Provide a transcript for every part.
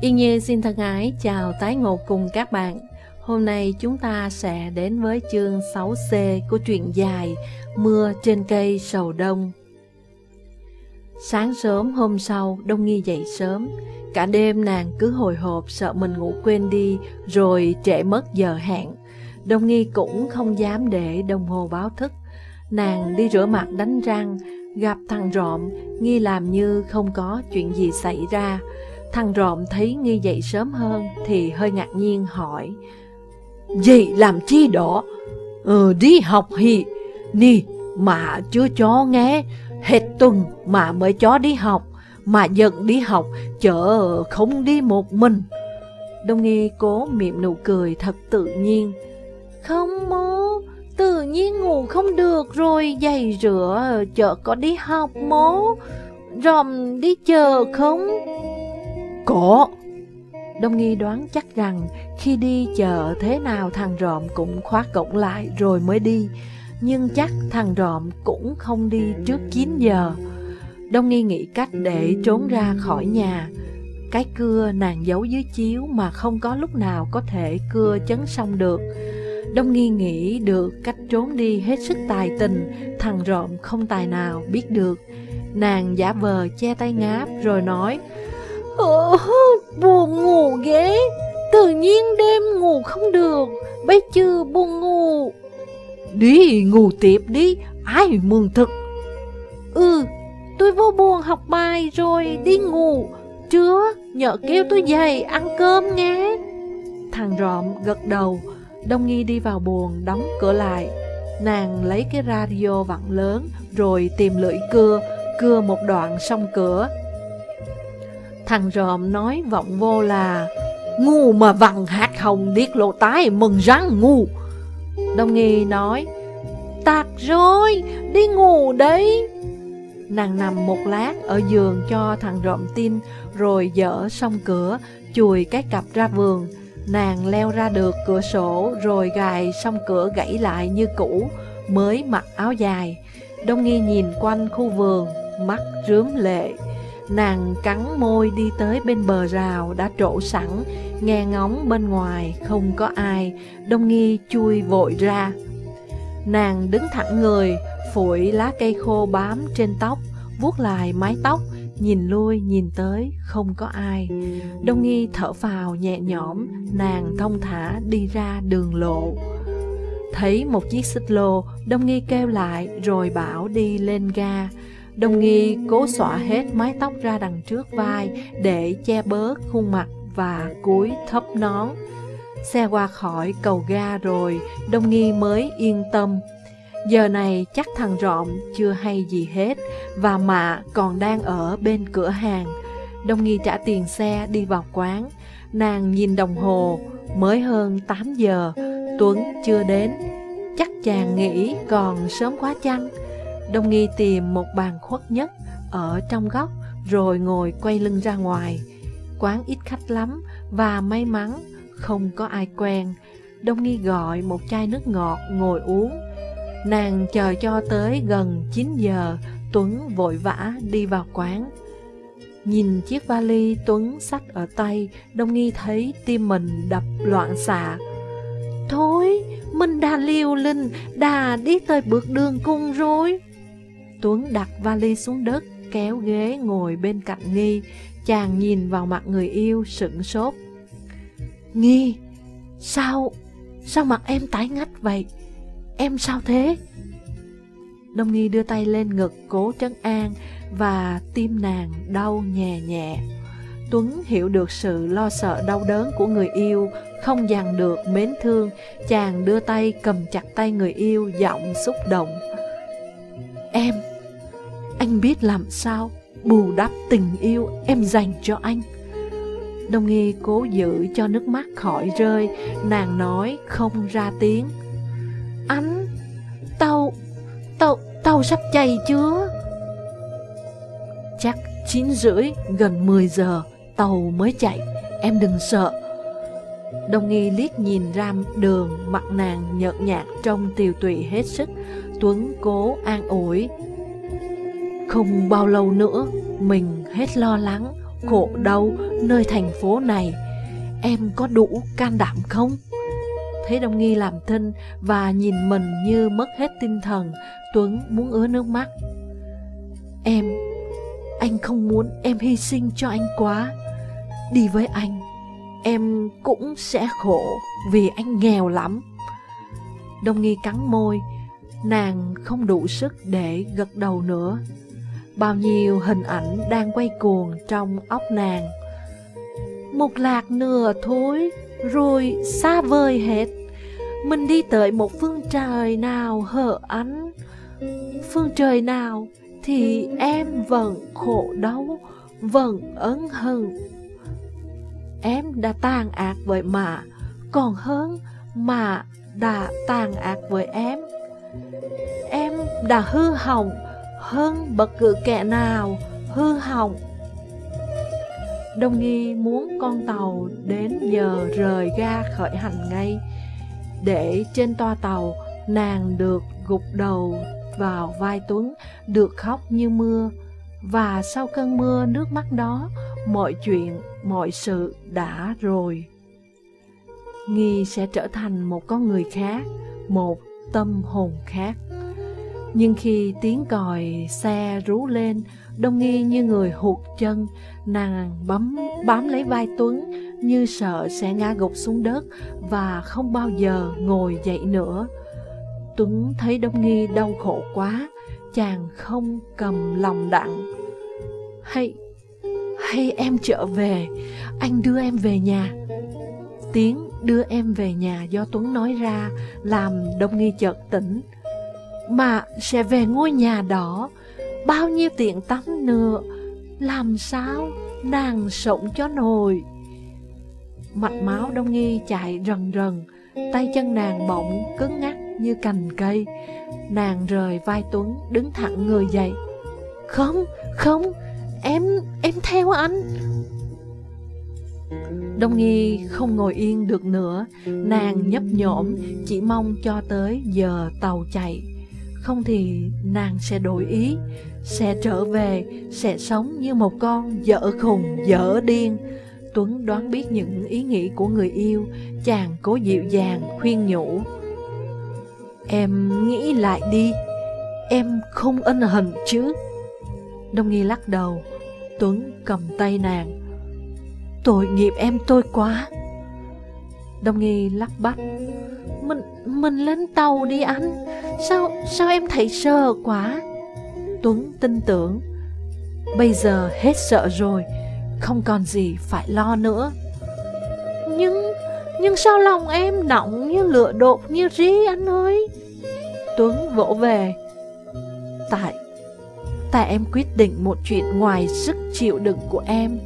Yên Như xin thân ái chào tái ngộ cùng các bạn. Hôm nay chúng ta sẽ đến với chương 6C của truyện dài Mưa trên cây sầu đông. Sáng sớm hôm sau, Đông Nghi dậy sớm. Cả đêm nàng cứ hồi hộp sợ mình ngủ quên đi rồi trễ mất giờ hẹn. Đông Nghi cũng không dám để đồng hồ báo thức. Nàng đi rửa mặt đánh răng, gặp thằng rộm, Nghi làm như không có chuyện gì xảy ra. Thằng rộm thấy Nghi dậy sớm hơn thì hơi ngạc nhiên hỏi Dậy làm chi đó? Ừ, đi học hì. Nì, mà chưa cho nghe. Hết tuần mà mới cho đi học Mà giận đi học chợ không đi một mình. Đông Nghi cố miệng nụ cười thật tự nhiên Không mô, Tự nhiên ngủ không được rồi Giày rửa chợ có đi học mố Ròm đi chờ không? Cổ. Đông Nghi đoán chắc rằng khi đi chờ thế nào thằng rộm cũng khóa cổng lại rồi mới đi, Nhưng chắc thằng rộm cũng không đi trước 9 giờ. Đông Nghi nghĩ cách để trốn ra khỏi nhà. Cái cưa nàng giấu dưới chiếu mà không có lúc nào có thể cưa chấn xong được. Đông Nghi nghĩ được cách trốn đi hết sức tài tình, Thằng rộm không tài nào biết được. Nàng giả vờ che tay ngáp rồi nói Ờ, buồn ngủ ghế Tự nhiên đêm ngủ không được. Bây chưa buồn ngủ. Đi ngủ tiếp đi. Ai mừng thực Ừ tôi vô buồn học bài rồi đi ngủ. Chưa nhớ kêu tôi dậy ăn cơm nghe Thằng rộm gật đầu. Đông Nghi đi vào buồn đóng cửa lại. Nàng lấy cái radio vặn lớn Rồi tìm lưỡi cưa. Cưa một đoạn xong cửa Thằng ròm nói vọng vô là Ngu mà vằn hạt hồng điếc lộ tái mừng rắn ngu. Đông nghi nói Tạc rồi, đi ngủ đấy. Nàng nằm một lát ở giường cho thằng rộm tin Rồi dở xong cửa, chùi cái cặp ra vườn. Nàng leo ra được cửa sổ rồi gài xong cửa gãy lại như cũ Mới mặc áo dài. Đông nghi nhìn quanh khu vườn, mắt rướm lệ. Nàng cắn môi đi tới bên bờ rào đã trổ sẵn, nghe ngóng bên ngoài không có ai, đông nghi chui vội ra. Nàng đứng thẳng người, phủi lá cây khô bám trên tóc, vuốt lại mái tóc, nhìn lui nhìn tới không có ai. Đông nghi thở phào nhẹ nhõm, nàng thông thả đi ra đường lộ. Thấy một chiếc xích lô, Đông nghi kêu lại rồi bảo đi lên ga. Đồng nghi cố xõa hết mái tóc ra đằng trước vai để che bớt khuôn mặt và cúi thấp nón. Xe qua khỏi cầu ga rồi, Đông nghi mới yên tâm. Giờ này chắc thằng rộm chưa hay gì hết và mạ còn đang ở bên cửa hàng. Đông nghi trả tiền xe đi vào quán. Nàng nhìn đồng hồ, mới hơn 8 giờ, Tuấn chưa đến. Chắc chàng nghĩ còn sớm quá chăng? Đông Nghi tìm một bàn khuất nhất ở trong góc rồi ngồi quay lưng ra ngoài. Quán ít khách lắm và may mắn không có ai quen. Đông Nghi gọi một chai nước ngọt ngồi uống. Nàng chờ cho tới gần 9 giờ, Tuấn vội vã đi vào quán. Nhìn chiếc vali Tuấn sách ở tay, Đông Nghi thấy tim mình đập loạn xạ. Thôi, mình đã liều linh, đã đi tới bước đường cùng rồi. Tuấn đặt vali xuống đất, kéo ghế ngồi bên cạnh Nghi. Chàng nhìn vào mặt người yêu, sững sốt. Nghi, sao, sao mặt em tái ngắt vậy? Em sao thế? Đông Nghi đưa tay lên ngực cố trấn an và tim nàng đau nhẹ nhẹ. Tuấn hiểu được sự lo sợ đau đớn của người yêu, không dằn được mến thương, chàng đưa tay cầm chặt tay người yêu, giọng xúc động. Em, anh biết làm sao bù đắp tình yêu em dành cho anh. Đông Nghi cố giữ cho nước mắt khỏi rơi, nàng nói không ra tiếng. Anh, tàu, tàu, tàu sắp chạy chưa? Chắc 9 rưỡi, gần 10 giờ, tàu mới chạy, em đừng sợ. Đông Nghi liếc nhìn ra đường, mặt nàng nhợt nhạt trong tiều tụy hết sức. Tuấn cố an ủi, không bao lâu nữa, mình hết lo lắng, khổ đau nơi thành phố này. Em có đủ can đảm không? Thấy Đông Nghi làm thinh và nhìn mình như mất hết tinh thần Tuấn muốn ứa nước mắt. Em, anh không muốn em hy sinh cho anh quá. Đi với anh, em cũng sẽ khổ vì anh nghèo lắm. Đông Nghi cắn môi, nàng không đủ sức để gật đầu nữa. Bao nhiêu hình ảnh đang quay cuồng trong óc nàng. Một lạc nửa thối rồi xa vời hết. Mình đi tới một phương trời nào hở ánh. Phương trời nào thì em vẫn khổ đau, vẫn ấn hận. Em đã tàn ác với mà, còn hơn mà đã tàn ác với em. Em đã hư hỏng hơn bất cứ kẻ nào hư hỏng. Đông Nghi muốn con tàu đến giờ rời ga khởi hành ngay, để trên toa tàu nàng được gục đầu vào vai Tuấn, được khóc như mưa, và sau cơn mưa nước mắt đó, mọi chuyện, mọi sự đã rồi. Nghi sẽ trở thành một con người khác, một tâm hồn khác. Nhưng khi tiếng còi xe rú lên, Đông Nghi như người hụt chân, nàng bấm bám lấy vai Tuấn như sợ sẽ ngã gục xuống đất và không bao giờ ngồi dậy nữa. Tuấn thấy Đông Nghi đau khổ quá, chàng không cầm lòng đặng. Hay, hay em trở về, anh đưa em về nhà. Tiếng đưa em về nhà do Tuấn nói ra làm Đông Nghi chợt tỉnh mà sẽ về ngôi nhà đó, bao nhiêu tiện tắm nữa, làm sao nàng sống cho nổi. Mạch máu đông nghi chạy rần rần, tay chân nàng bỗng cứng ngắc như cành cây. Nàng rời vai Tuấn, đứng thẳng người dậy. Không, không, em, em theo anh. Đông Nghi không ngồi yên được nữa, nàng nhấp nhổm, chỉ mong cho tới giờ tàu chạy. Không thì nàng sẽ đổi ý, Sẽ trở về, Sẽ sống như một con dở khùng, dở điên. Tuấn đoán biết những ý nghĩ của người yêu, Chàng cố dịu dàng, khuyên nhủ. Em nghĩ lại đi, Em không ân hận chứ? Đông Nghi lắc đầu, Tuấn cầm tay nàng. Tội nghiệp em tôi quá. Đông Nghi lắc bắt mình, mình lên tàu đi anh. Sao, sao em thấy sợ quá? Tuấn tin tưởng. Bây giờ hết sợ rồi Không còn gì phải lo nữa. Nhưng, nhưng sao lòng em nóng như lửa đột như rí anh ơi? Tuấn vỗ về. Tại, tại em quyết định một chuyện ngoài sức chịu đựng của em.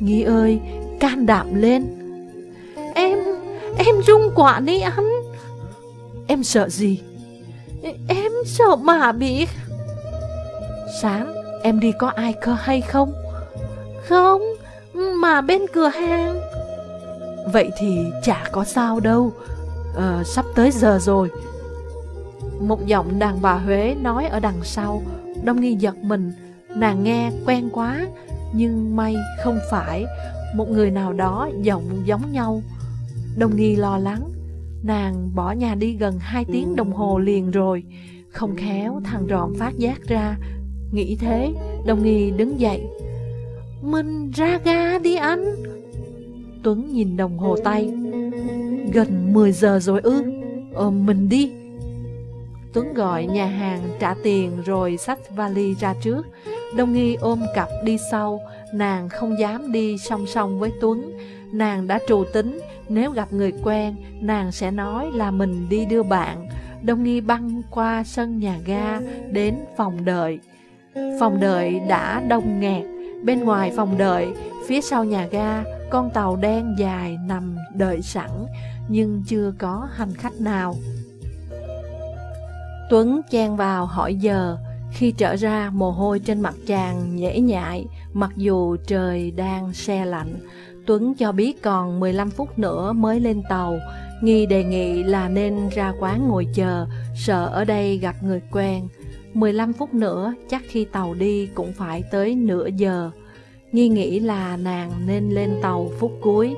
Nghĩ ơi, can đảm lên. Em, em rung quả đi anh. Em sợ gì? Em sợ mà biết Sáng em đi có ai cơ hay không? Không Mà bên cửa hàng. Vậy thì chả có sao đâu. À, Sắp tới giờ rồi. Một giọng đàn bà Huế nói ở đằng sau Đông nghi giật mình. Nàng nghe quen quá Nhưng may không phải. Một người nào đó giọng giống nhau. Đông nghi lo lắng. Nàng bỏ nhà đi gần 2 tiếng đồng hồ liền rồi. Không khéo thằng ròm phát giác ra. Nghĩ thế, Đồng nghi đứng dậy. Mình ra ga đi anh. Tuấn nhìn đồng hồ tay. Gần 10 giờ rồi ư? Ờ mình đi. Tuấn gọi nhà hàng trả tiền rồi xách vali ra trước. Đông nghi ôm cặp đi sau. Nàng không dám đi song song với Tuấn. Nàng đã trù tính nếu gặp người quen, nàng sẽ nói là mình đi đưa bạn. Đông Nghi băng qua sân nhà ga đến phòng đợi. Phòng đợi đã đông nghẹt. Bên ngoài phòng đợi, phía sau nhà ga, con tàu đen dài nằm đợi sẵn, nhưng chưa có hành khách nào. Tuấn chen vào hỏi giờ, khi trở ra mồ hôi trên mặt chàng nhễ nhại, mặc dù trời đang xe lạnh. Tuấn cho biết còn 15 phút nữa mới lên tàu. Nghi đề nghị là nên ra quán ngồi chờ, sợ ở đây gặp người quen. 15 phút nữa, chắc khi tàu đi cũng phải tới nửa giờ. Nghi nghĩ là nàng nên lên tàu phút cuối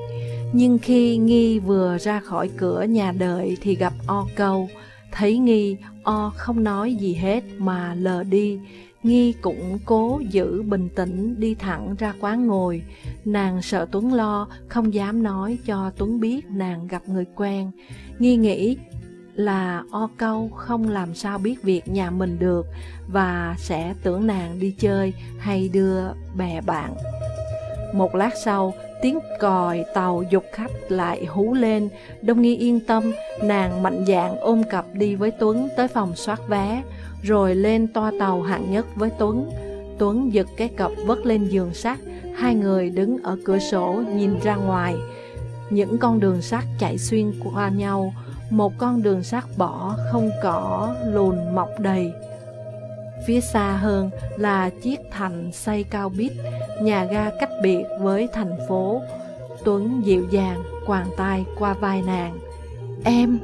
Nhưng khi Nghi vừa ra khỏi cửa nhà đợi thì gặp O câu Thấy Nghi, O không nói gì hết mà lờ đi Nghi cũng cố giữ bình tĩnh đi thẳng ra quán ngồi. Nàng sợ Tuấn lo, không dám nói cho Tuấn biết nàng gặp người quen. Nghi nghĩ là O câu không làm sao biết việc nhà mình được Và sẽ tưởng nàng đi chơi hay đưa bè bạn. Một lát sau, tiếng còi tàu dục khách lại hú lên. Đông Nghi yên tâm, nàng mạnh dạn ôm cặp đi với Tuấn tới phòng soát vé rồi lên toa tàu hạng nhất với Tuấn. Tuấn giật cái cặp vất lên giường sắt, hai người đứng ở cửa sổ nhìn ra ngoài. Những con đường sắt chạy xuyên qua nhau, một con đường sắt bỏ không cỏ lùn mọc đầy. Phía xa hơn là chiếc thành xây cao bít, nhà ga cách biệt với thành phố. Tuấn dịu dàng quàng tay qua vai nàng. Em!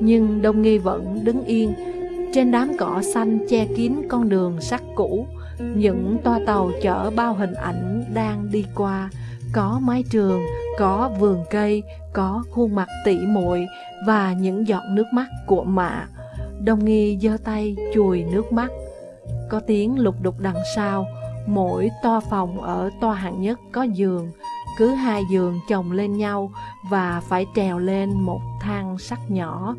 Nhưng Đông Nghi vẫn đứng yên, trên đám cỏ xanh che kín con đường sắt cũ, những toa tàu chở bao hình ảnh đang đi qua, có mái trường, có vườn cây, có khuôn mặt tỉ muội và những giọt nước mắt của mạ. đồng nghi giơ tay chùi nước mắt. Có tiếng lục đục đằng sau, mỗi toa phòng ở toa hạng nhất có giường, cứ hai giường chồng lên nhau và phải trèo lên một thang sắt nhỏ.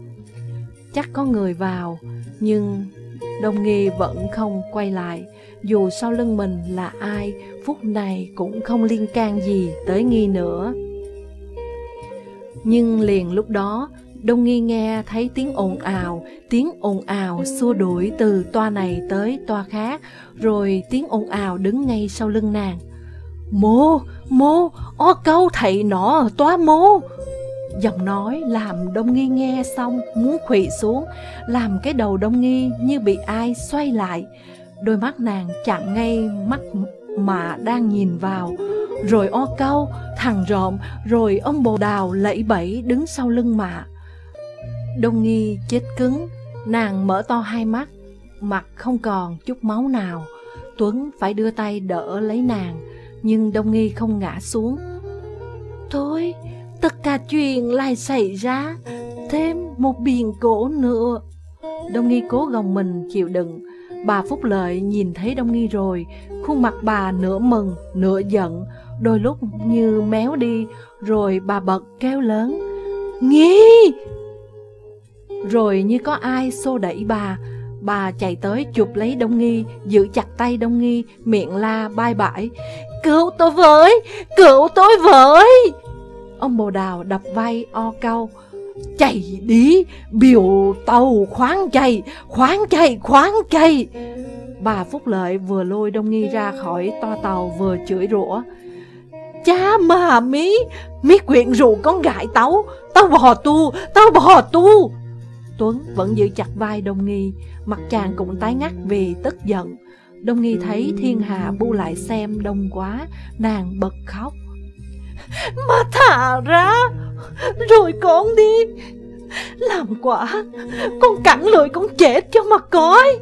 Chắc có người vào, nhưng Đông Nghi vẫn không quay lại. Dù sau lưng mình là ai Phút này cũng không liên can gì tới Nghi nữa. Nhưng liền lúc đó Đông Nghi nghe thấy tiếng ồn ào Tiếng ồn ào xua đuổi từ toa này tới toa khác Rồi tiếng ồn ào đứng ngay sau lưng nàng. Mô, mô, ó câu thầy nọ toa mô! Giọng nói làm Đông Nghi nghe xong muốn khủy xuống, làm cái đầu Đông Nghi như bị ai xoay lại. Đôi mắt nàng chạm ngay mắt mà đang nhìn vào. Rồi o câu, thằng rộm, rồi ông bồ đào lẫy bẫy đứng sau lưng mạ. Đông Nghi chết cứng, nàng mở to hai mắt, mặt không còn chút máu nào. Tuấn phải đưa tay đỡ lấy nàng, nhưng Đông Nghi không ngã xuống. Thôi, tất cả chuyện lại xảy ra thêm một biển cổ nữa. Đông Nghi cố gồng mình chịu đựng. Bà Phúc Lợi nhìn thấy Đông Nghi rồi, khuôn mặt bà nửa mừng, nửa giận, đôi lúc như méo đi, rồi bà bật kêu lớn. Nghi! Rồi như có ai xô đẩy bà, bà chạy tới chụp lấy Đông Nghi, giữ chặt tay Đông Nghi, miệng la bai bãi. Cứu tôi với! Cứu tôi với! Ông bồ đào đập vai o câu Chạy đi, biểu tàu khoáng chạy, khoáng chạy, khoáng chạy. Bà Phúc Lợi vừa lôi Đông Nghi ra khỏi toa tàu vừa chửi rủa. Cha mà mí, mí quyện rủ con gái tao, tao bỏ tu, tao bỏ tu. Tuấn vẫn giữ chặt vai Đông Nghi, mặt chàng cũng tái ngắt vì tức giận. Đông Nghi thấy thiên hà bu lại xem đông quá, nàng bật khóc. mà thả ra. Rồi con đi. Làm quả, Con cắn lưỡi con chết cho mà coi.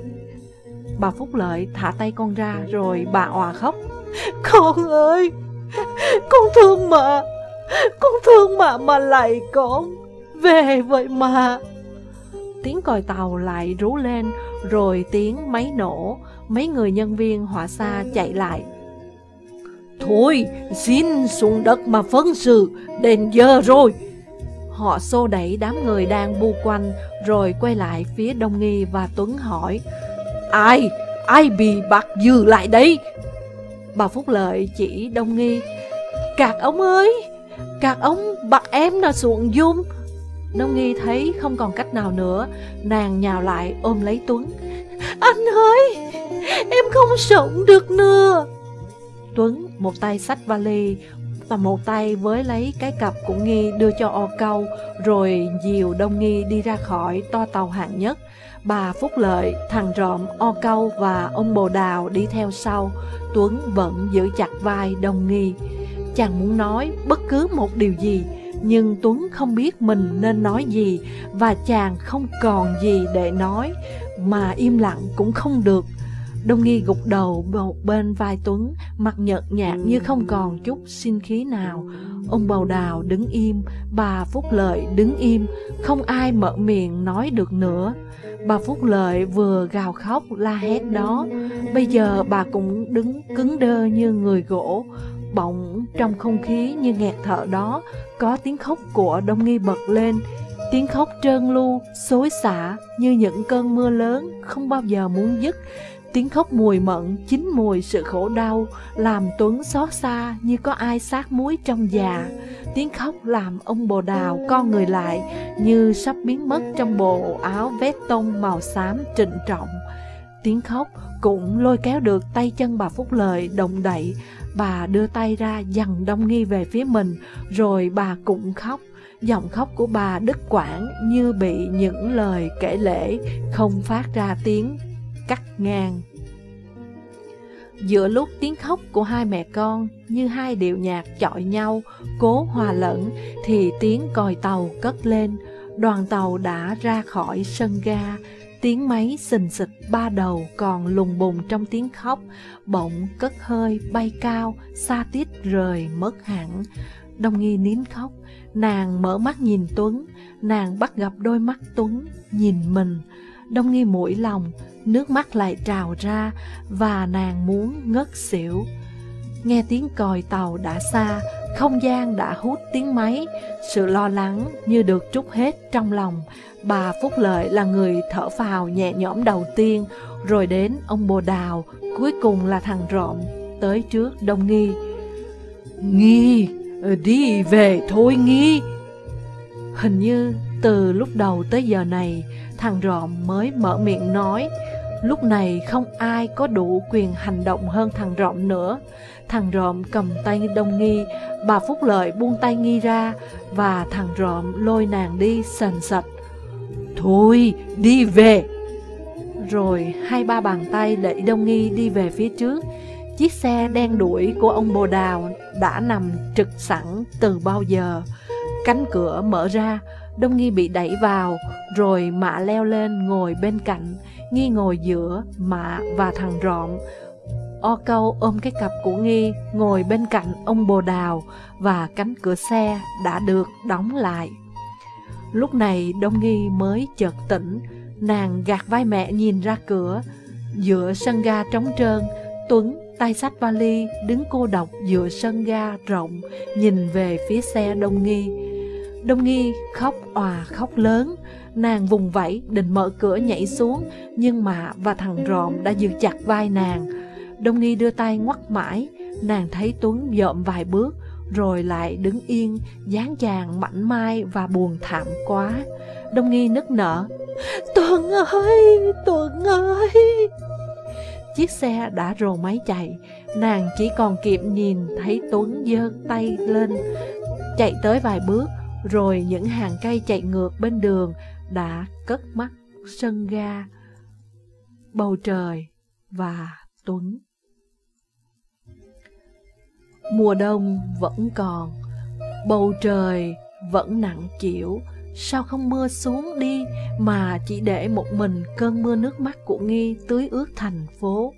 Bà Phúc Lợi thả tay con ra Rồi bà òa khóc. Con ơi, Con thương mà Con thương mà mà lại con Về vậy mà Tiếng còi tàu lại rú lên, Rồi tiếng máy nổ. Mấy người nhân viên hỏa xa chạy lại. Thôi, xin xuống đất mà phân sự, đến giờ rồi. Họ xô đẩy đám người đang bu quanh, rồi quay lại phía Đông Nghi và Tuấn hỏi, Ai, ai bị bắt giữ lại đây? Bà Phúc Lợi chỉ Đông Nghi, Cạc ông ơi, cạc ông bắt em nó xuống dung. Đông Nghi thấy không còn cách nào nữa, nàng nhào lại ôm lấy Tuấn. Anh ơi, em không sống được nữa. Tuấn một tay xách vali và một tay với lấy cái cặp của Nghi đưa cho o câu, rồi dìu Đông Nghi đi ra khỏi to tàu hạng nhất. Bà Phúc Lợi, thằng rộm, o câu và ông bồ đào đi theo sau. Tuấn vẫn giữ chặt vai Đông Nghi. Chàng muốn nói bất cứ một điều gì, nhưng Tuấn không biết mình nên nói gì và chàng không còn gì để nói, mà im lặng cũng không được. Đông Nghi gục đầu một bên vai Tuấn, mặt nhợt nhạt như không còn chút sinh khí nào. Ông bầu đào đứng im, bà Phúc Lợi đứng im, không ai mở miệng nói được nữa. Bà Phúc Lợi vừa gào khóc la hét đó, bây giờ bà cũng đứng cứng đơ như người gỗ. Bỗng trong không khí như nghẹt thở đó, có tiếng khóc của Đông Nghi bật lên, Tiếng khóc trơn lu, xối xả như những cơn mưa lớn không bao giờ muốn dứt. Tiếng khóc mùi mận, chín mùi sự khổ đau, làm Tuấn xót xa như có ai sát muối trong già. Tiếng khóc làm ông bồ đào con người lại như sắp biến mất trong bộ áo vét tông màu xám trịnh trọng. Tiếng khóc cũng lôi kéo được tay chân bà Phúc Lợi động đậy. Bà đưa tay ra dằn đông nghi về phía mình, rồi bà cũng khóc. Giọng khóc của bà đứt quãng như bị những lời kể lễ không phát ra tiếng cắt ngang. Giữa lúc tiếng khóc của hai mẹ con như hai điệu nhạc chọi nhau, cố hòa lẫn, thì tiếng còi tàu cất lên. Đoàn tàu đã ra khỏi sân ga, tiếng máy xình xịch ba đầu còn lùng bùng trong tiếng khóc, bỗng cất hơi bay cao, xa tít rời mất hẳn. Đông nghi nín khóc, nàng mở mắt nhìn Tuấn, nàng bắt gặp đôi mắt Tuấn, nhìn mình. Đông nghi mũi lòng, nước mắt lại trào ra và nàng muốn ngất xỉu. Nghe tiếng còi tàu đã xa, không gian đã hút tiếng máy, sự lo lắng như được trút hết trong lòng. Bà Phúc Lợi là người thở phào nhẹ nhõm đầu tiên, rồi đến ông Bồ Đào, cuối cùng là thằng Rộm, tới trước Đông Nghi. Nghi, đi về thôi Nghi. Hình như từ lúc đầu tới giờ này, thằng Rộm mới mở miệng nói, Lúc này không ai có đủ quyền hành động hơn thằng Rộm nữa. Thằng Rộm cầm tay Đông Nghi, bà Phúc Lợi buông tay Nghi ra, và thằng Rộm lôi nàng đi sần sạch. Thôi, đi về! Rồi hai ba bàn tay đẩy Đông Nghi đi về phía trước. Chiếc xe đen đuổi của ông Bồ Đào đã nằm trực sẵn từ bao giờ. Cánh cửa mở ra, Đông Nghi bị đẩy vào, rồi Mạ leo lên ngồi bên cạnh, Nghi ngồi giữa Mạ và thằng Rọn. O câu ôm cái cặp của Nghi ngồi bên cạnh ông Bồ Đào và cánh cửa xe đã được đóng lại. Lúc này Đông Nghi mới chợt tỉnh, nàng gạt vai mẹ nhìn ra cửa. Giữa sân ga trống trơn, Tuấn tay sách vali đứng cô độc giữa sân ga rộng nhìn về phía xe Đông Nghi. Đông Nghi khóc òa khóc lớn, nàng vùng vẫy định mở cửa nhảy xuống, nhưng mà và thằng Rộm đã giữ chặt vai nàng. Đông Nghi đưa tay ngoắt mãi, nàng thấy Tuấn dợm vài bước, rồi lại đứng yên, dáng chàng mảnh mai và buồn thảm quá. Đông Nghi nức nở, Tuấn ơi, Tuấn ơi! Chiếc xe đã rồ máy chạy, nàng chỉ còn kịp nhìn thấy Tuấn giơ tay lên, chạy tới vài bước, rồi những hàng cây chạy ngược bên đường đã cất mắt sân ga, bầu trời và Tuấn. Mùa đông vẫn còn, bầu trời vẫn nặng chịu, sao không mưa xuống đi mà chỉ để một mình cơn mưa nước mắt của Nghi tưới ướt thành phố.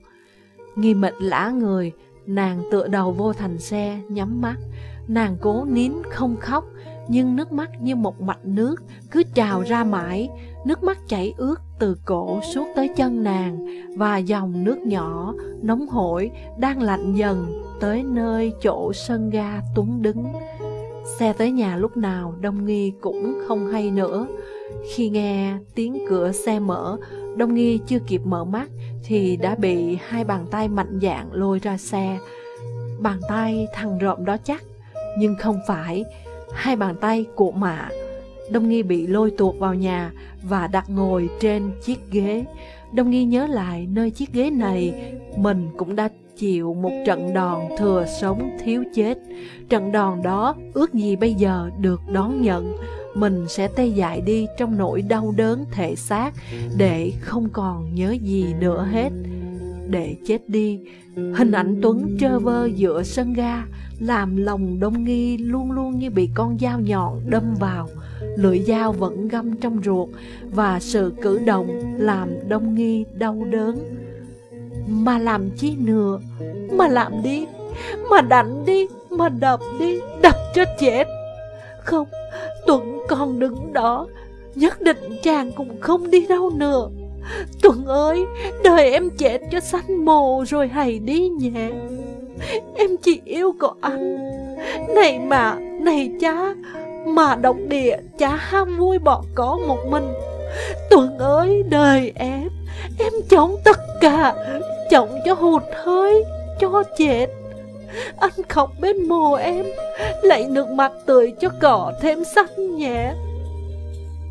Nghi mệt lã người, nàng tựa đầu vô thành xe, nhắm mắt, nàng cố nín không khóc, nhưng nước mắt như một mạch nước cứ trào ra mãi, nước mắt chảy ướt từ cổ suốt tới chân nàng và dòng nước nhỏ nóng hổi đang lạnh dần tới nơi chỗ sân ga túng đứng. Xe tới nhà lúc nào Đông Nghi cũng không hay nữa. Khi nghe tiếng cửa xe mở, Đông Nghi chưa kịp mở mắt thì đã bị hai bàn tay mạnh dạn lôi ra xe. Bàn tay thằng rộm đó chắc, nhưng không phải, hai bàn tay của mạ. Đông Nghi bị lôi tuột vào nhà và đặt ngồi trên chiếc ghế. Đông Nghi nhớ lại nơi chiếc ghế này, mình cũng đã chịu một trận đòn thừa sống thiếu chết. Trận đòn đó ước gì bây giờ được đón nhận, mình sẽ tê dại đi trong nỗi đau đớn thể xác để không còn nhớ gì nữa hết. Để chết đi, hình ảnh Tuấn trơ vơ giữa sân ga, làm lòng đông nghi luôn luôn như bị con dao nhọn đâm vào, lưỡi dao vẫn găm trong ruột và sự cử động làm đông nghi đau đớn. Mà làm chi nữa Mà làm đi Mà đánh đi Mà đập đi Đập cho chết. Không Tuấn còn đứng đó Nhất định chàng cũng không đi đâu nữa. Tuấn ơi, Đời em chết cho xanh mồ Rồi hãy đi nhé Em chỉ yêu có anh. Này mà Này cha, Mà độc địa Cha ham vui bỏ có một mình. Tuấn ơi, đời em Em chống tất cả Chống cho hụt hơi, Cho chết. Anh khóc bên mồ em, Lấy nước mặt tươi cho cỏ thêm xanh nhẹ.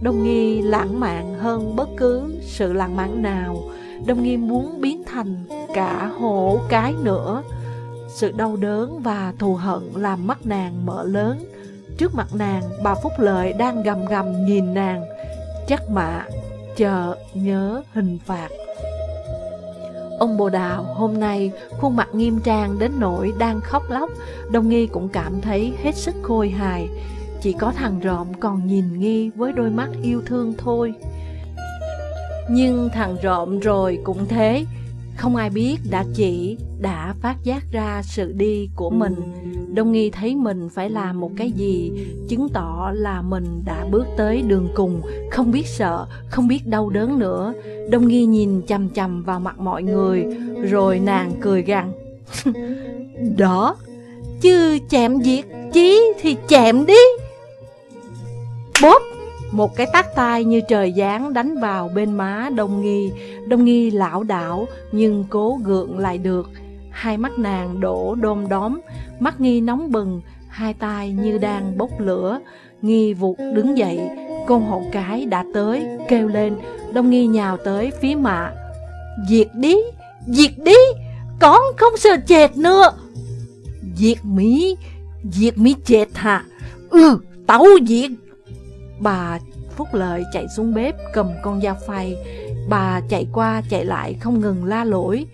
Đông Nghi lãng mạn hơn bất cứ sự lãng mạn nào. Đông Nghi muốn biến thành cả hổ cái nữa. Sự đau đớn và thù hận làm mắt nàng mở lớn. Trước mặt nàng, bà Phúc Lợi đang gầm gầm nhìn nàng. Chắc mạ, chờ, nhớ, hình phạt. Ông Bồ Đào hôm nay khuôn mặt nghiêm trang đến nỗi đang khóc lóc. Đông Nghi cũng cảm thấy hết sức khôi hài. Chỉ có thằng rộm còn nhìn Nghi với đôi mắt yêu thương thôi. Nhưng thằng rộm rồi cũng thế. Không ai biết đã chỉ đã phát giác ra sự đi của mình. Đông Nghi thấy mình phải làm một cái gì Chứng tỏ là mình đã bước tới đường cùng. Không biết sợ, không biết đau đớn nữa. Đông Nghi nhìn chầm chầm vào mặt mọi người Rồi nàng cười gằn. Đó, chứ chạm diệt chí thì chạm đi. Bốp, một cái tát tai như trời giáng đánh vào bên má Đông Nghi. Đông Nghi lão đảo, nhưng cố gượng lại được. Hai mắt nàng đổ đom đóm, Mắt Nghi nóng bừng, Hai tay như đang bốc lửa. Nghi vụt đứng dậy Con hổ cái đã tới, Kêu lên. Đông Nghi nhào tới phía mạ. Diệt đi Diệt đi, Con không sợ chết nữa. Diệt Mỹ Diệt Mỹ chết hả? Ừ tấu diệt. Bà Phúc Lợi chạy xuống bếp, cầm con dao phay. Bà chạy qua, chạy lại, không ngừng la lỗi.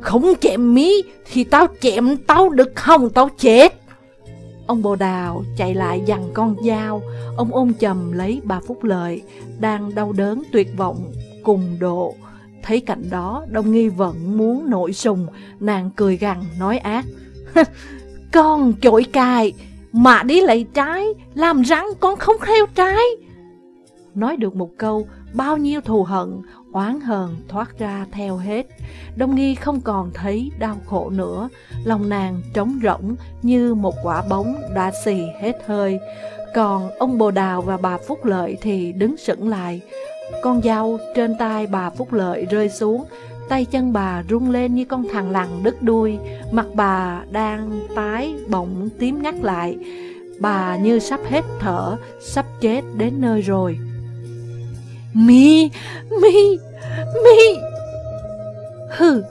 Không chém mí thì tao chém tao được không? Tao chết. Ông bồ đào chạy lại dằn con dao. Ông ôm chầm lấy bà Phúc Lợi, Đang đau đớn tuyệt vọng cùng độ. Thấy cảnh đó, Đông Nghi vẫn muốn nổi sùng. Nàng cười gằn, nói ác Con chổi cài mà đi lấy trái, Làm rắn con không theo trái. Nói được một câu, Bao nhiêu thù hận, Oán hờn thoát ra theo hết. Đông Nghi không còn thấy đau khổ nữa. Lòng nàng trống rỗng Như một quả bóng đã xì hết hơi. Còn ông Bồ Đào và bà Phúc Lợi Thì đứng sững lại. Con dao trên tay bà Phúc Lợi rơi xuống Tay chân bà rung lên như con thằng lằn đứt đuôi. Mặt bà đang tái bỗng tím ngắt lại. Bà như sắp hết thở Sắp chết đến nơi rồi. Mi, Mi, Mi. Hừ,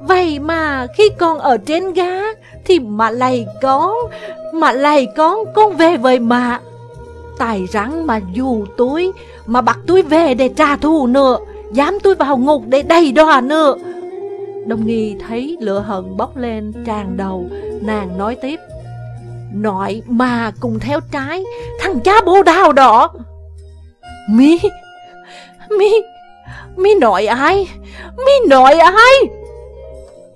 vậy mà khi con ở trên gá Thì mà lầy con, mà lầy con, con về với mà. Tài rắn mà dù túi Mà bắt túi về để trả thù nữa. Dám tôi vào ngục để đầy đòa nữa Đông nghi thấy lửa hận bốc lên tràn đầu, Nàng nói tiếp. Nội mà cùng theo trái, Thằng cha bố đào đỏ. Mi Mi Mi nội ai? Mi nội ai?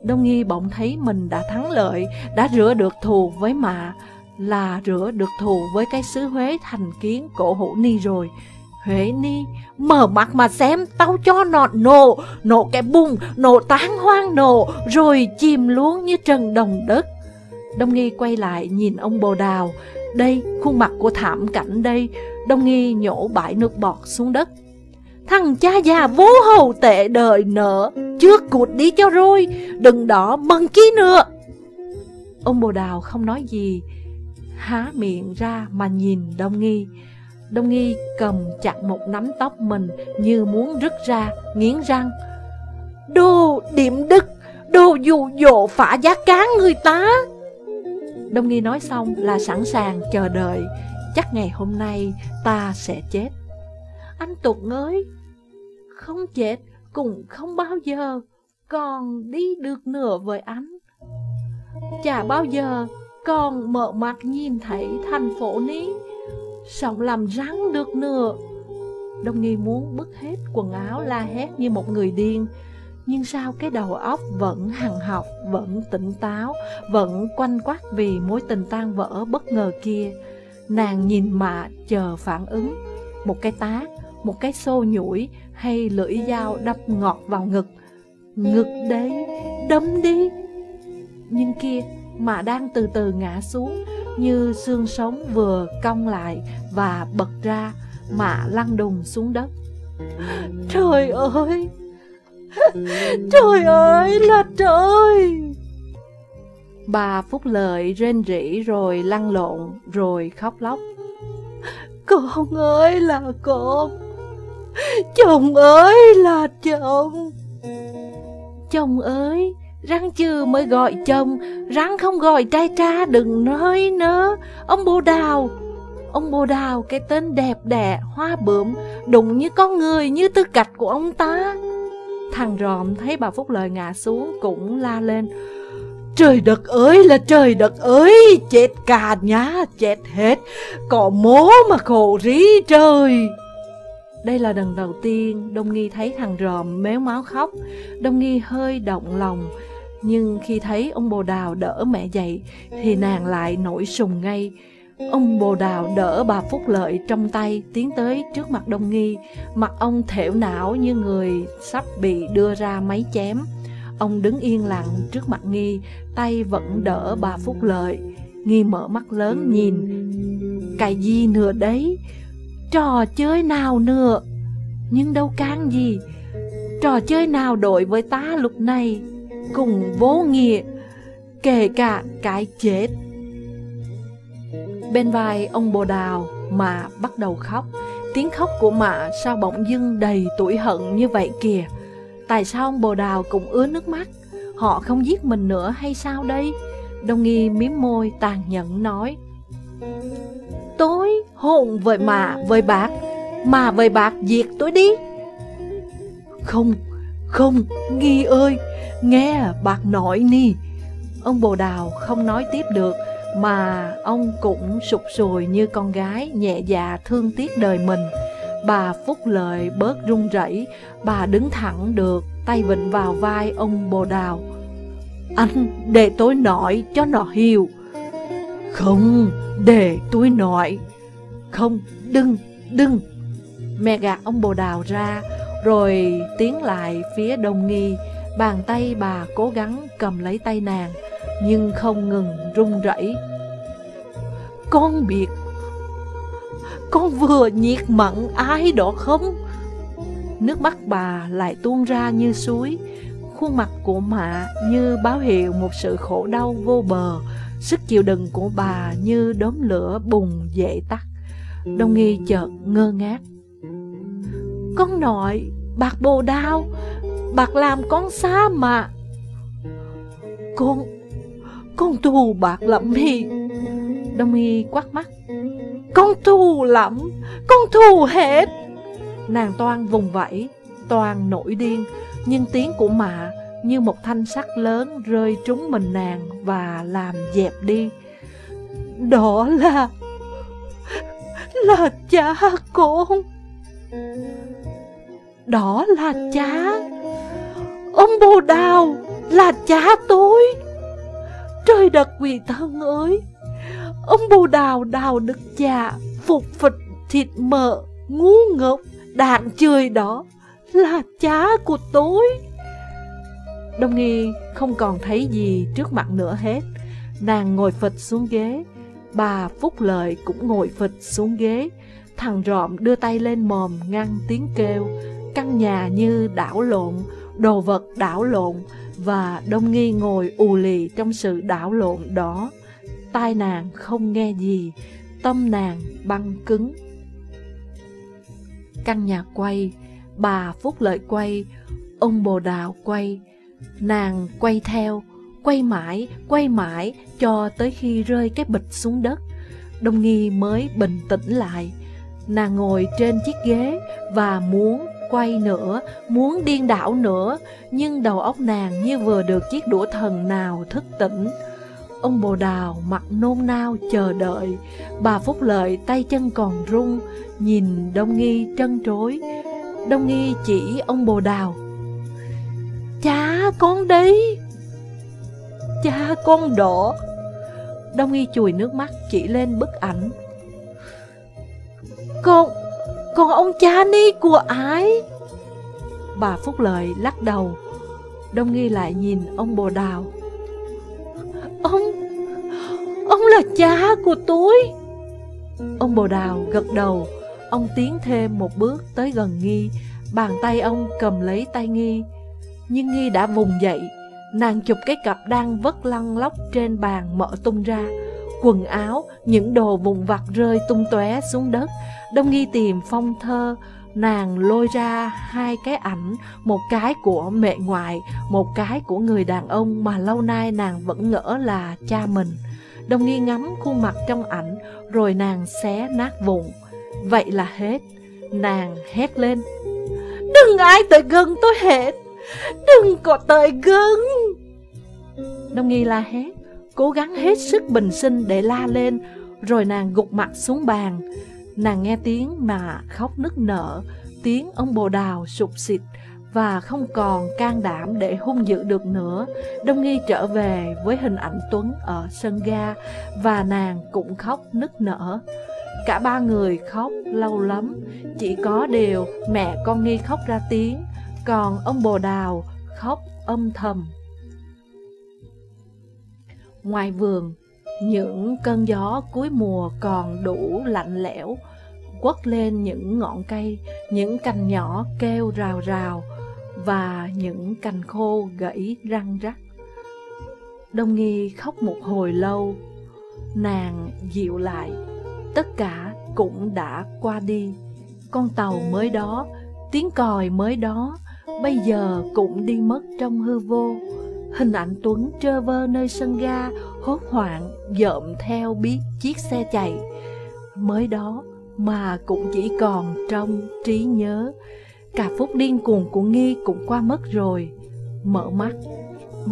Đông Nghi bỗng thấy mình đã thắng lợi, Đã rửa được thù với mạ Là rửa được thù với cái xứ Huế thành kiến cổ hữu ni rồi. Huế Ni, mở mắt mà xem, tao cho nó nổ, nổ cái bùng, nổ tán hoang nổ, rồi chìm luôn như trần đồng đất. Đông Nghi quay lại nhìn ông bồ đào, đây, khuôn mặt của thảm cảnh đây, Đông Nghi nhổ bãi nước bọt xuống đất. Thằng cha già vô hầu tệ đời nợ Trước cụt đi cho rồi Đừng đỏ mần ký nữa Ông bồ đào không nói gì Há miệng ra mà nhìn Đông Nghi Đông Nghi cầm chặt một nắm tóc mình Như muốn rứt ra Nghiến răng. Đồ điểm đức Đồ dụ dỗ phá giá cá người ta. Đông Nghi nói xong là sẵn sàng chờ đợi. Chắc ngày hôm nay ta sẽ chết. Anh tục ngới, không chết cũng không bao giờ còn đi được nữa với anh. Chả bao giờ còn mở mặt nhìn thấy thành phố ní, sống làm rắn được nữa. Đông nghi muốn bứt hết quần áo la hét như một người điên. Nhưng sao cái đầu óc vẫn hằng học, vẫn tỉnh táo, vẫn quanh quát vì mối tình tan vỡ bất ngờ kia. Nàng nhìn mà chờ phản ứng, một cái tá, một cái xô nhũi hay lưỡi dao đập ngọt vào ngực. Ngực đấy, đâm đi. Nhưng kia, mà đang từ từ ngã xuống, như xương sống vừa cong lại và bật ra, mà lăn đùng xuống đất. Trời ơi! Trời ơi là trời! Bà Phúc Lợi rên rỉ rồi lăn lộn rồi khóc lóc. Con ơi là con! Chồng ơi là chồng! Chồng ơi! Răng chưa mới gọi chồng, răng không gọi trai tra đừng nói nữa. Ông bồ đào, ông bồ đào cái tên đẹp đẽ, hoa bướm, đụng như con người, như tư cách của ông ta. Thằng ròm thấy bà Phúc Lợi ngã xuống cũng la lên. Trời đất ơi là trời đất ơi, chết cả nhá, chết hết, có mố mà khổ rí trời. Đây là lần đầu tiên Đông Nghi thấy thằng ròm méo máu khóc, Đông Nghi hơi động lòng, nhưng khi thấy ông bồ đào đỡ mẹ dậy, Thì nàng lại nổi sùng ngay. Ông bồ đào đỡ bà Phúc Lợi trong tay, Tiến tới trước mặt Đông Nghi. Mặt ông thểu não như người sắp bị đưa ra máy chém. Ông đứng yên lặng trước mặt Nghi, Tay vẫn đỡ bà Phúc Lợi. Nghi mở mắt lớn nhìn. Cái gì nữa đấy? Trò chơi nào nữa? Nhưng đâu can gì. Trò chơi nào đổi với ta lúc này? Cùng vô nghĩa, kể cả cái chết. Bên vai ông bồ đào mà bắt đầu khóc, tiếng khóc của mạ sao bỗng dưng đầy tuổi hận như vậy kìa. Tại sao ông bồ đào cũng ứa nước mắt? Họ không giết mình nữa hay sao đây? Đông nghi miếm môi tàn nhẫn nói Tôi hôn với mạ với bác Mà với bác diệt tôi đi Không, không, nghi ơi Nghe, bạc nội ni. Ông bồ đào không nói tiếp được, Mà ông cũng sụp sùi như con gái Nhẹ dạ thương tiếc đời mình. Bà Phúc Lợi bớt run rẩy, Bà đứng thẳng được, Tay vịnh vào vai ông bồ đào. Anh, để tôi nội cho nó hiểu. Không, để tôi nội. Không, đừng đừng. Mẹ gạt ông bồ đào ra, Rồi tiến lại phía đông nghi. Bàn tay bà cố gắng cầm lấy tay nàng Nhưng không ngừng run rẩy. Con biết Con vừa nhiệt mặn ai đó không? Nước mắt bà lại tuôn ra như suối. Khuôn mặt của mạ như báo hiệu một sự khổ đau vô bờ. Sức chịu đựng của bà như đốm lửa bùng dễ tắt. Đông nghi chợt ngơ ngác. Con nội, bạc bồ đao Bạc làm con xa mà Con Con thù bạc lắm hi Đông y quát mắt Con thù lắm, Con thù hết Nàng toan vùng vẫy, Toan nổi điên, Nhưng tiếng của mạ như một thanh sắt lớn rơi trúng mình nàng và làm dẹp đi. Đó là... là cha con. Đó là cha. Ông bồ đào là cha tôi. Trời đất quỷ thân ơi, Ông bồ đào đào đức cha Phục phịch, thịt mỡ, Ngu ngốc, Đạn chơi đó Là cha của tôi. Đông nghi không còn thấy gì trước mặt nữa hết. Nàng ngồi phịch xuống ghế. Bà Phúc Lợi cũng ngồi phịch xuống ghế. Thằng rộm đưa tay lên mồm ngăn tiếng kêu. Căn nhà như đảo lộn đồ vật đảo lộn và đông nghi ngồi ù lì trong sự đảo lộn đó. Tai nàng không nghe gì, tâm nàng băng cứng. Căn nhà quay, bà Phúc Lợi quay, ông Bồ Đào quay, nàng quay theo, quay mãi, quay mãi cho tới khi rơi cái bịch xuống đất. Đông nghi mới bình tĩnh lại. Nàng ngồi trên chiếc ghế và muốn quay nữa, muốn điên đảo nữa, nhưng đầu óc nàng như vừa được chiếc đũa thần nào thức tỉnh. Ông bồ đào mặt nôn nao chờ đợi, bà Phúc Lợi tay chân còn run, nhìn Đông Nghi trân trối. Đông Nghi chỉ ông bồ đào. Cha con đi Cha con đỏ Đông nghi chùi nước mắt chỉ lên bức ảnh Con còn ông cha ni của ai? Bà Phúc Lợi lắc đầu, Đông nghi lại nhìn ông bồ đào. Ông Ông là cha của tôi. Ông bồ đào gật đầu, Ông tiến thêm một bước tới gần Nghi. Bàn tay ông cầm lấy tay Nghi. Nhưng Nghi đã vùng dậy, Nàng chụp cái cặp đang vất lăn lóc trên bàn mở tung ra. Quần áo, những đồ vùng vặt rơi tung tóe xuống đất. Đông Nghi tìm phong thơ Nàng lôi ra hai cái ảnh Một cái của mẹ ngoại Một cái của người đàn ông mà lâu nay nàng vẫn ngỡ là cha mình. Đông Nghi ngắm khuôn mặt trong ảnh Rồi nàng xé nát vụn. Vậy là hết. Nàng hét lên Đừng ai tới gần tôi hết! Đừng có tới gần! Đông Nghi la hét. Cố gắng hết sức bình sinh để la lên, Rồi nàng gục mặt xuống bàn. Nàng nghe tiếng mà khóc nức nở, Tiếng ông bồ đào sụp xịt Và không còn can đảm để hung dữ được nữa. Đông Nghi trở về với hình ảnh Tuấn ở sân ga Và nàng cũng khóc nức nở. Cả ba người khóc lâu lắm, Chỉ có điều mẹ con Nghi khóc ra tiếng, Còn ông bồ đào khóc âm thầm. Ngoài vườn, Những cơn gió cuối mùa còn đủ lạnh lẽo, Quất lên những ngọn cây, Những cành nhỏ kêu rào rào Và những cành khô gãy răng rắc. Đông Nghi khóc một hồi lâu, Nàng dịu lại. Tất cả cũng đã qua đi. Con tàu mới đó, Tiếng còi mới đó, Bây giờ cũng đi mất trong hư vô. Hình ảnh Tuấn trơ vơ nơi sân ga, Hốt hoảng, dợm theo biết chiếc xe chạy. Mới đó mà cũng chỉ còn trong trí nhớ. Cả phút điên cuồng của Nghi cũng qua mất rồi. Mở mắt,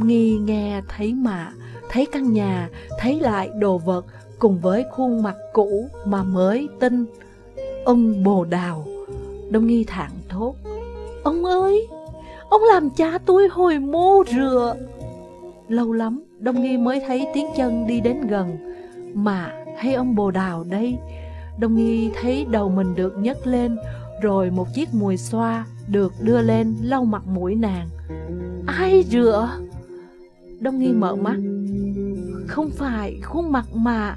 Nghi nghe thấy mạ Thấy căn nhà, Thấy lại đồ vật cùng với khuôn mặt cũ mà mới tin. Ông bồ đào. Đông nghi thẳng thốt. Ông ơi! Ông làm cha tôi hồi mô rửa. Lâu lắm, Đông nghi mới thấy tiếng chân đi đến gần. Mà hay ông bồ đào đây. Đông nghi thấy đầu mình được nhấc lên, Rồi một chiếc mùi xoa được đưa lên lau mặt mũi nàng. Ai rửa? Đông nghi mở mắt. Không phải khuôn mặt mà,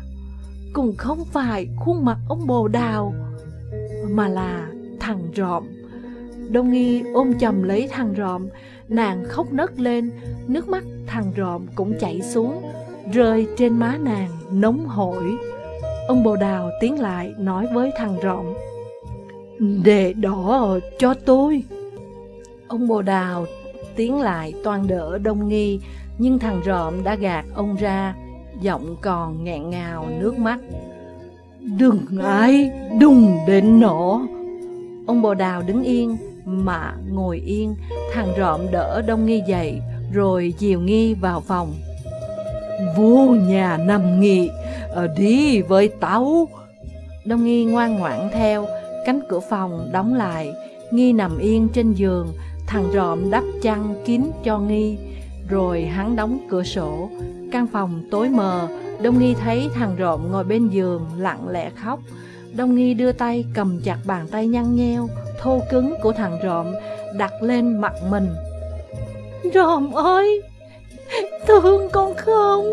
cũng không phải khuôn mặt ông bồ đào, Mà là thằng rộm. Đông nghi ôm chầm lấy thằng rộm Nàng khóc nấc lên, Nước mắt thằng rộm cũng chảy xuống, Rơi trên má nàng nóng hổi. Ông bồ đào tiến lại nói với thằng rộm Để đỏ cho tôi. Ông bồ đào tiến lại toàn đỡ đông nghi, Nhưng thằng rộm đã gạt ông ra, Giọng còn nghẹn ngào nước mắt. Đừng ai đùng đến nọ Ông bồ đào đứng yên mà ngồi yên Thằng rộm đỡ đông nghi dậy Rồi dìu nghi vào phòng. Vô nhà nằm nghỉ ờ, Đi với táo. Đông nghi ngoan ngoãn theo Cánh cửa phòng đóng lại. Nghi nằm yên trên giường Thằng rộm đắp chăn kín cho Nghi. Rồi hắn đóng cửa sổ. Căn phòng tối mờ, Đông Nghi thấy thằng rộm ngồi bên giường lặng lẽ khóc. Đông Nghi đưa tay cầm chặt bàn tay nhăn nheo, thô cứng của thằng rộm, đặt lên mặt mình. Rộm ơi, thương con không?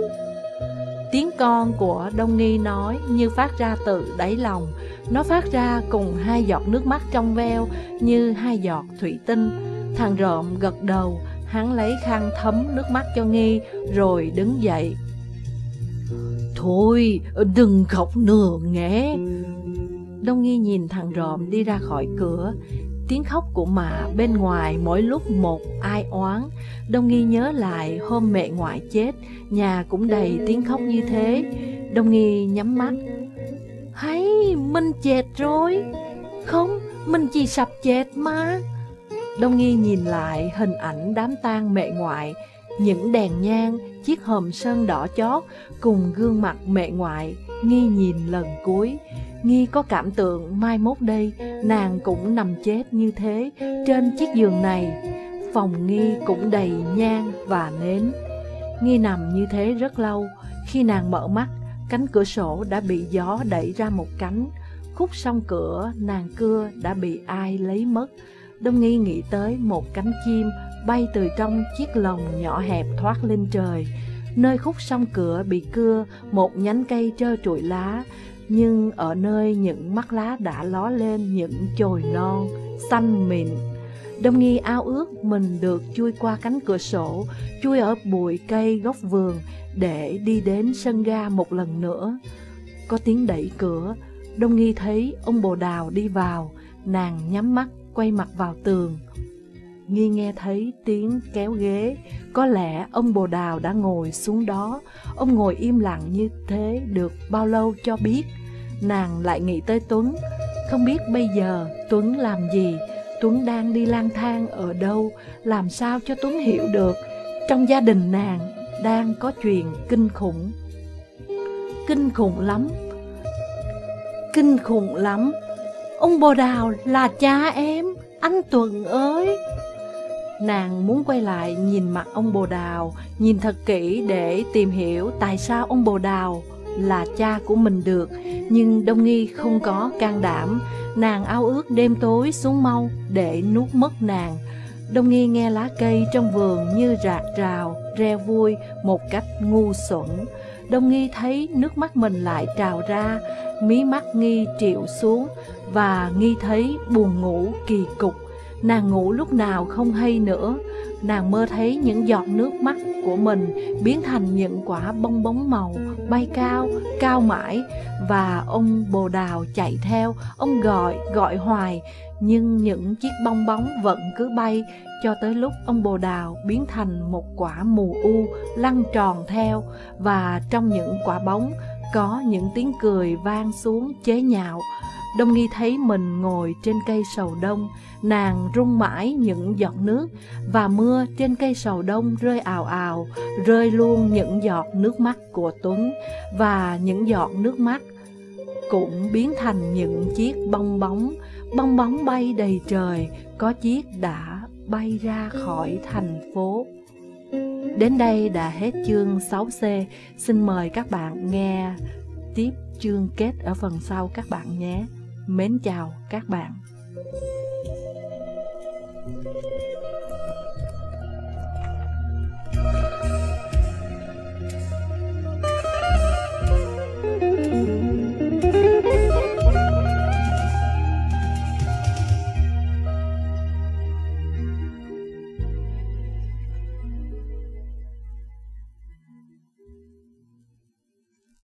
Tiếng con của Đông Nghi nói như phát ra từ đáy lòng. Nó phát ra cùng hai giọt nước mắt trong veo như hai giọt thủy tinh. Thằng rộm gật đầu, Hắn lấy khăn thấm nước mắt cho Nghi Rồi đứng dậy Thôi đừng khóc nữa nghe Đông Nghi nhìn thằng rộm đi ra khỏi cửa. Tiếng khóc của mạ bên ngoài mỗi lúc một ai oán. Đông Nghi nhớ lại hôm mẹ ngoại chết Nhà cũng đầy tiếng khóc như thế. Đông Nghi nhắm mắt. Hay mình chết rồi. Không, mình chỉ sập chết mà. Đông Nghi nhìn lại hình ảnh đám tang mẹ ngoại, những đèn nhang, chiếc hòm sơn đỏ chót cùng gương mặt mẹ ngoại, Nghi nhìn lần cuối. Nghi có cảm tượng mai mốt đây, nàng cũng nằm chết như thế trên chiếc giường này. phòng Nghi cũng đầy nhang và nến. Nghi nằm như thế rất lâu, khi nàng mở mắt, cánh cửa sổ đã bị gió đẩy ra một cánh, khúc song cửa nàng cưa đã bị ai lấy mất. Đông Nghi nghĩ tới một cánh chim bay từ trong chiếc lồng nhỏ hẹp thoát lên trời. Nơi khúc song cửa bị cưa, một nhánh cây trơ trụi lá, nhưng ở nơi những mắt lá đã ló lên những chồi non, xanh mịn. Đông nghi ao ước mình được chui qua cánh cửa sổ, chui ở bụi cây góc vườn để đi đến sân ga một lần nữa. Có tiếng đẩy cửa, Đông nghi thấy ông bồ đào đi vào, nàng nhắm mắt quay mặt vào tường. Nghi nghe thấy tiếng kéo ghế, có lẽ ông bồ đào đã ngồi xuống đó, ông ngồi im lặng như thế được bao lâu cho biết. Nàng lại nghĩ tới Tuấn, không biết bây giờ Tuấn làm gì, Tuấn đang đi lang thang ở đâu, làm sao cho Tuấn hiểu được trong gia đình nàng đang có chuyện kinh khủng. Kinh khủng lắm, kinh khủng lắm. Ông bồ đào là cha em, anh Tuấn ơi. Nàng muốn quay lại nhìn mặt ông bồ đào, nhìn thật kỹ để tìm hiểu tại sao ông bồ đào là cha của mình được. Nhưng Đông Nghi không có can đảm, nàng ao ước đêm tối xuống mau để nuốt mất nàng. Đông Nghi nghe lá cây trong vườn như rạc rào, reo vui một cách ngu xuẩn. Đông Nghi thấy nước mắt mình lại trào ra, mí mắt Nghi triệu xuống và Nghi thấy buồn ngủ kỳ cục. Nàng ngủ lúc nào không hay nữa, nàng mơ thấy những giọt nước mắt của mình biến thành những quả bong bóng màu bay cao, cao mãi và ông bồ đào chạy theo, ông gọi, gọi hoài, nhưng những chiếc bong bóng vẫn cứ bay cho tới lúc ông bồ đào biến thành một quả mù u lăn tròn theo. Và trong những quả bóng có những tiếng cười vang xuống chế nhạo. Đông Nghi thấy mình ngồi trên cây sầu đông, nàng rung mãi những giọt nước và mưa trên cây sầu đông rơi ào ào, rơi luôn những giọt nước mắt của Tuấn và những giọt nước mắt cũng biến thành những chiếc bong bóng, bong bóng bay đầy trời, có chiếc đã bay ra khỏi thành phố. Đến đây đã hết chương 6C, xin mời các bạn nghe tiếp chương kết ở phần sau các bạn nhé. Mến chào các bạn.